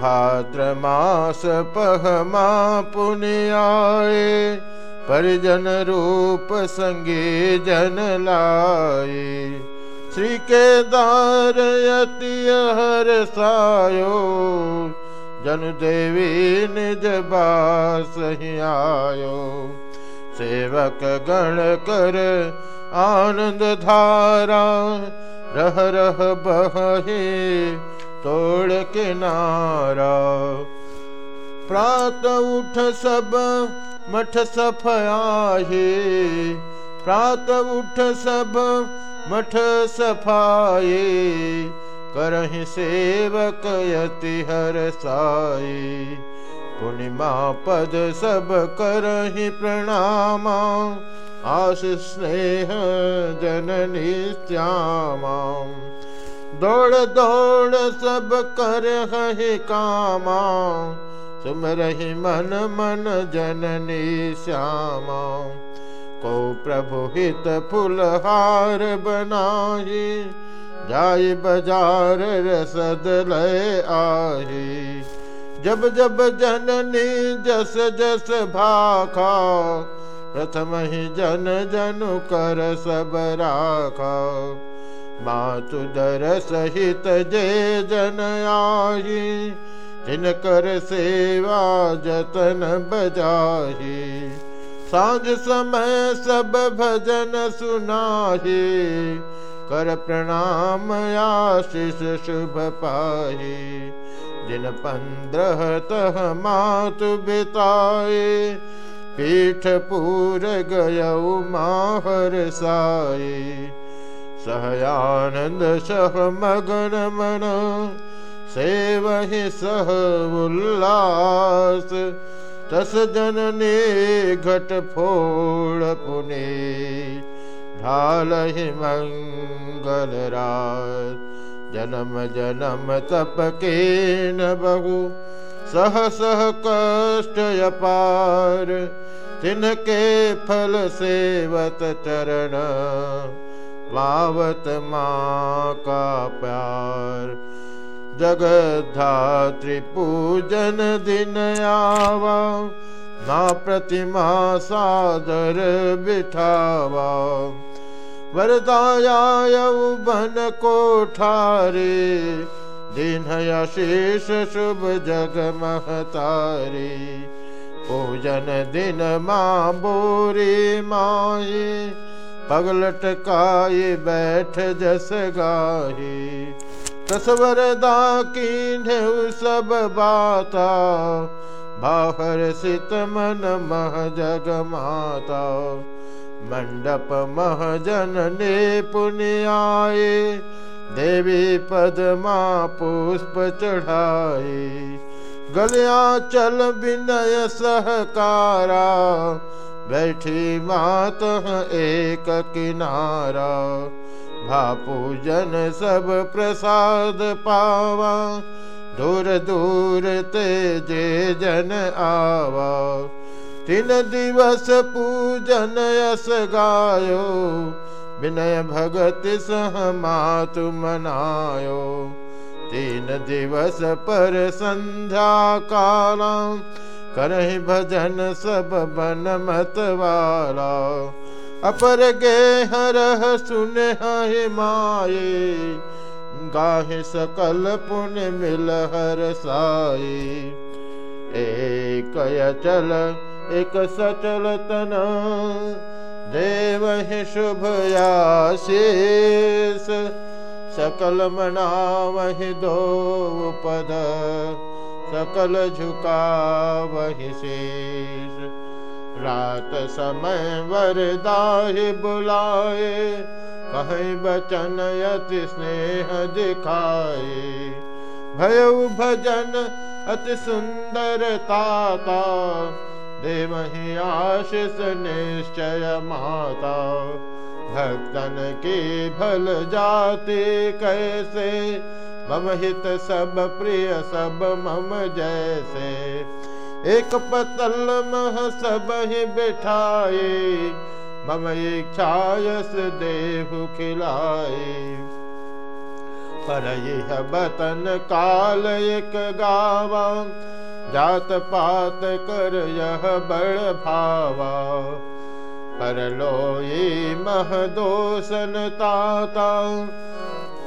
भाद्र मास पहमा पुनियाए परिजन रूप संगे जन लाए। श्री के दार यति हर सायो, जन देवी निज बास आयो। सेवक गण कर आनंद धारा, रह रह बहे तोड़ किनारा प्रात उठ सब, मठ सफाहे प्रात उठ सब, मठ सफाए करहि सेवक यति हर साई पूर्णिमा पद सब करहि प्रणामा। आश स्नेह जननी श्यामा। दौड़ दौड़ सब कर ही कामा। सुमरहि मन मन जननी श्यामा। को प्रभु हित फुलहार बनाही जाय बाज़ार रसद लय आही। जब जब जननी जस जस भाखा। प्रथम ही जन जनु कर सब राखा। मातु दर सहित जे जन आई जिन कर सेवा जतन बजाही। साँझ समय सब भजन सुनाही, कर प्रणाम आशीष शुभ पाही। दिन पंद्रह तह मातु बिताए, पीठ पूर गय माहर साई सहयानंद सह मगन मन से वही सह उल्लास तस जननी घट फोड़ पुने। ढाल ही मंगल रात जन्म जन्म तप के न बहु। सह सह कष्ट अपार तिनके फल सेवत चरण पावत माँ का प्यार। जगधात्री पूजन दिन आवा, ना प्रतिमा सादर बिठावा। वरदाया बन कोठारे, दिन आशीष शुभ जग महतारी। पूजन दिन माँ बोरी माए पगलट काये बैठ जस गाही। तस्वरदा की सब बाता। बाहर सित मन मह जग माता। मंडप महजन ने पुनियाए देवी पदमा पुष्प चढ़ाए गलिया चल विनय सहकारा। बैठी मात एक किनारा भापूजन सब प्रसाद पावा, दूर दूर तेजे जन आवा। तीन दिवस पूजन यस गायो, विनय भगत सहमातु मनायो। तीन दिवस पर संध्या काला करहि भजन सब बन मत वाला अपर गे हर सुन माये, गाहे सकल पुण्य मिल हर साई एक चल एक सचल तना देव शुभ आशीष। सकल मना मनावहि दो पद। सकल झुका वही शेष। रात समय वरदाहि बुलाए, कहीं बचन अति स्नेह दिखाए। भय भजन अति सुंदर ताता देवहि आशिष निश्चय माता। भक्तन के भल जाते कैसे मम हित सब प्रिय सब मम जैसे। एक पतल मह सब ही बिठाए, मम इच्छायस देहु खिलाए। पर यह बतन काल एक गावा, जात पात कर यह बड़ भावा। पर लो ये महदोसन ताता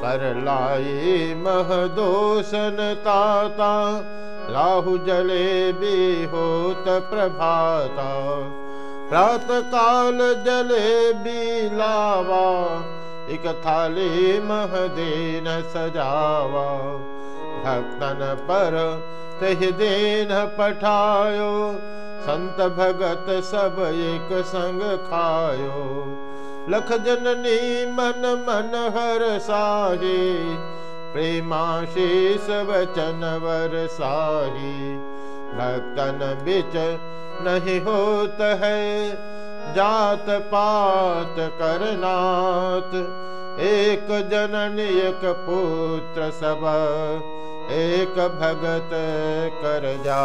पर लाई महदोसन ताता, लाहु जले भी होत प्रभाता। प्रात काल जले भी लावा, एक थाली मह देन सजावा। भक्तन पर तह देन पठायो, संत भगत सब एक संग खायो। लख जननी मन मन हर साही, प्रेमाशीष वचन वर साही। भक्तन बिच नहीं होत है, जात पात करनात एक जनन, एक पुत्र सब, एक भगत कर जा।